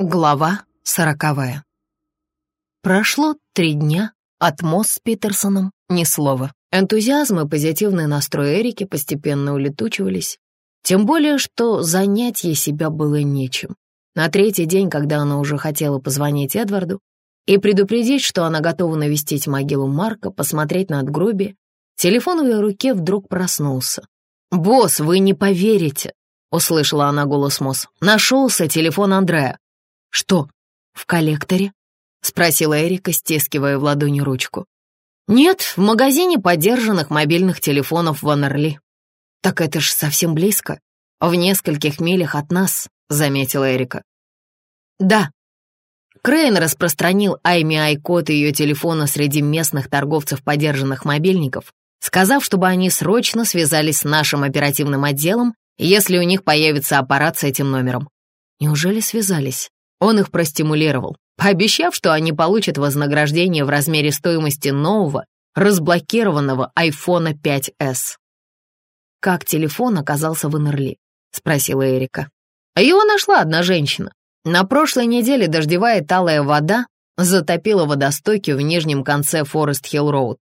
Глава сороковая. Прошло три дня, от Мосс с Питерсоном ни слова. Энтузиазм и позитивный настрой Эрики постепенно улетучивались, тем более, что занять ей себя было нечем. На третий день, когда она уже хотела позвонить Эдварду и предупредить, что она готова навестить могилу Марка, посмотреть на надгробие, телефон в ее руке вдруг проснулся. «Босс, вы не поверите!» — услышала она голос Мосс. «Нашелся телефон Андрея. «Что, в коллекторе?» — спросила Эрика, стискивая в ладони ручку. «Нет, в магазине подержанных мобильных телефонов в Аннерли». «Так это ж совсем близко, в нескольких милях от нас», — заметила Эрика. «Да». Крейн распространил IMEI-код ее телефона среди местных торговцев подержанных мобильников, сказав, чтобы они срочно связались с нашим оперативным отделом, если у них появится аппарат с этим номером. Неужели связались? Он их простимулировал, пообещав, что они получат вознаграждение в размере стоимости нового, разблокированного iPhone 5s. «Как телефон оказался в Анерли?» — спросила Эрика. Его нашла одна женщина. На прошлой неделе дождевая талая вода затопила водостоки в нижнем конце Форест-Хилл-Роуд.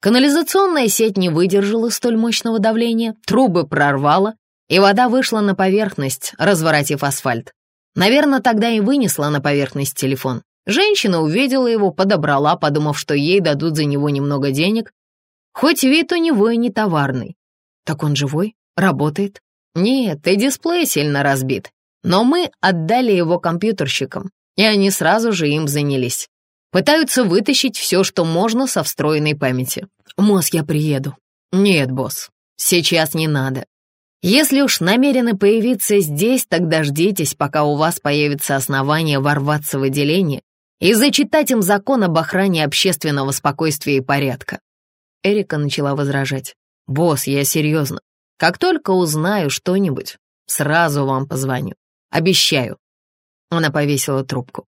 Канализационная сеть не выдержала столь мощного давления, трубы прорвало, и вода вышла на поверхность, разворотив асфальт. Наверное, тогда и вынесла на поверхность телефон. Женщина увидела его, подобрала, подумав, что ей дадут за него немного денег. Хоть вид у него и не товарный. Так он живой? Работает? Нет, и дисплей сильно разбит. Но мы отдали его компьютерщикам, и они сразу же им занялись. Пытаются вытащить все, что можно со встроенной памяти. Мозг я приеду. Нет, босс, сейчас не надо. Если уж намерены появиться здесь, тогда ждитесь, пока у вас появится основание ворваться в отделение и зачитать им закон об охране общественного спокойствия и порядка. Эрика начала возражать. «Босс, я серьезно. Как только узнаю что-нибудь, сразу вам позвоню. Обещаю». Она повесила трубку.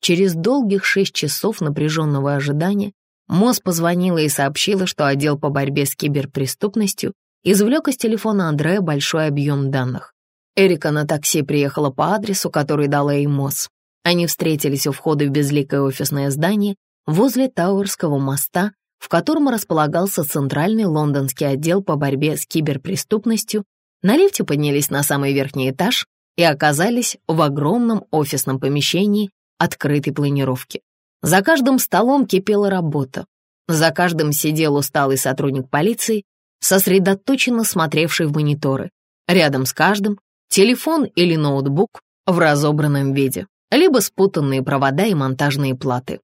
Через долгих шесть часов напряженного ожидания МОЗ позвонила и сообщила, что отдел по борьбе с киберпреступностью извлек из телефона Андрея большой объем данных. Эрика на такси приехала по адресу, который дала ей МОЗ. Они встретились у входа в безликое офисное здание возле Тауэрского моста, в котором располагался центральный лондонский отдел по борьбе с киберпреступностью. На лифте поднялись на самый верхний этаж и оказались в огромном офисном помещении открытой планировки. За каждым столом кипела работа. За каждым сидел усталый сотрудник полиции сосредоточенно смотревший в мониторы. Рядом с каждым телефон или ноутбук в разобранном виде, либо спутанные провода и монтажные платы.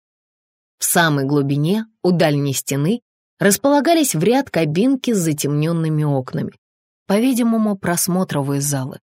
В самой глубине, у дальней стены, располагались в ряд кабинки с затемненными окнами. По-видимому, просмотровые залы.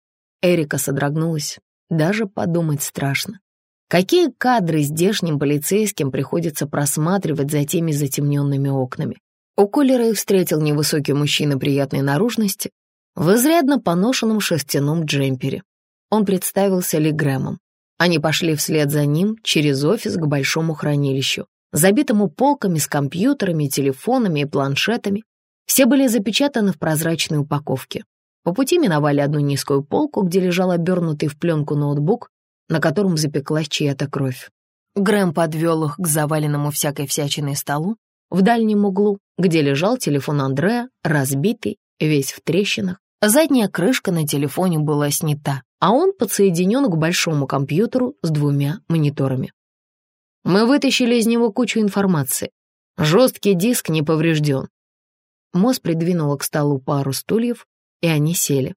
Эрика содрогнулась. Даже подумать страшно. Какие кадры здешним полицейским приходится просматривать за теми затемненными окнами? У Коллера их встретил невысокий мужчина приятной наружности в изрядно поношенном шерстяном джемпере. Он представился Ли Грэмом. Они пошли вслед за ним через офис к большому хранилищу, забитому полками с компьютерами, телефонами и планшетами. Все были запечатаны в прозрачной упаковке. По пути миновали одну низкую полку, где лежал обернутый в пленку ноутбук, на котором запеклась чья-то кровь. Грэм подвел их к заваленному всякой всячиной столу в дальнем углу где лежал телефон Андрея, разбитый, весь в трещинах. Задняя крышка на телефоне была снята, а он подсоединен к большому компьютеру с двумя мониторами. Мы вытащили из него кучу информации. Жесткий диск не поврежден. Мосс придвинула к столу пару стульев, и они сели.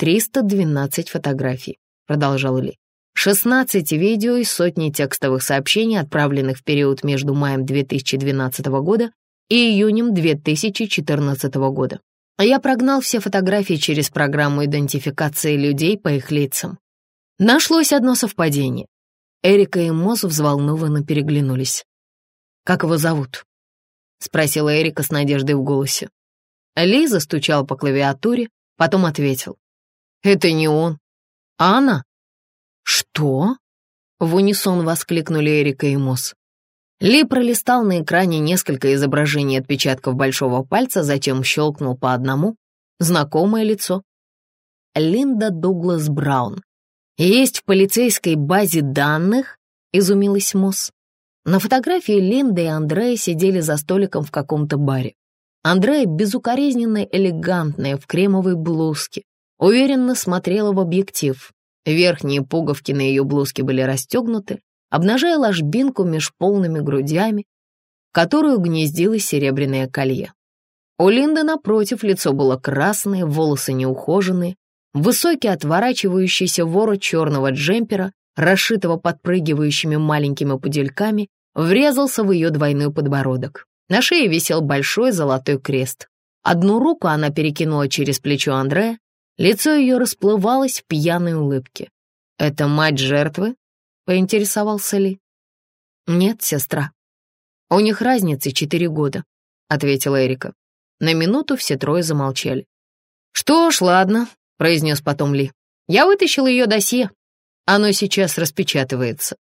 «312 фотографий», — продолжал Ли. «16 видео и сотни текстовых сообщений, отправленных в период между маем 2012 года и июнем 2014 года. Я прогнал все фотографии через программу идентификации людей по их лицам. Нашлось одно совпадение. Эрика и Моз взволнованно переглянулись. «Как его зовут?» — спросила Эрика с надеждой в голосе. Лиза стучал по клавиатуре, потом ответил. «Это не он, а она». «Что?» — в унисон воскликнули Эрика и Мосс. Ли пролистал на экране несколько изображений отпечатков большого пальца, затем щелкнул по одному. Знакомое лицо. Линда Дуглас Браун. «Есть в полицейской базе данных?» — изумилась Мосс. На фотографии Линда и Андрея сидели за столиком в каком-то баре. Андрея, безукоризненно элегантная, в кремовой блузке, уверенно смотрела в объектив. Верхние пуговки на ее блузке были расстегнуты, обнажая ложбинку меж полными грудями, в которую гнездилось серебряное колье. У Линды, напротив, лицо было красное, волосы неухоженные, высокий отворачивающийся ворот черного джемпера, расшитого подпрыгивающими маленькими пудельками, врезался в ее двойной подбородок. На шее висел большой золотой крест. Одну руку она перекинула через плечо Андрея, лицо ее расплывалось в пьяной улыбке. «Это мать жертвы?» — поинтересовался Ли. «Нет, сестра. У них разница четыре года», — ответила Эрика. На минуту все трое замолчали. «Что ж, ладно», — произнес потом Ли. «Я вытащил ее досье. Оно сейчас распечатывается.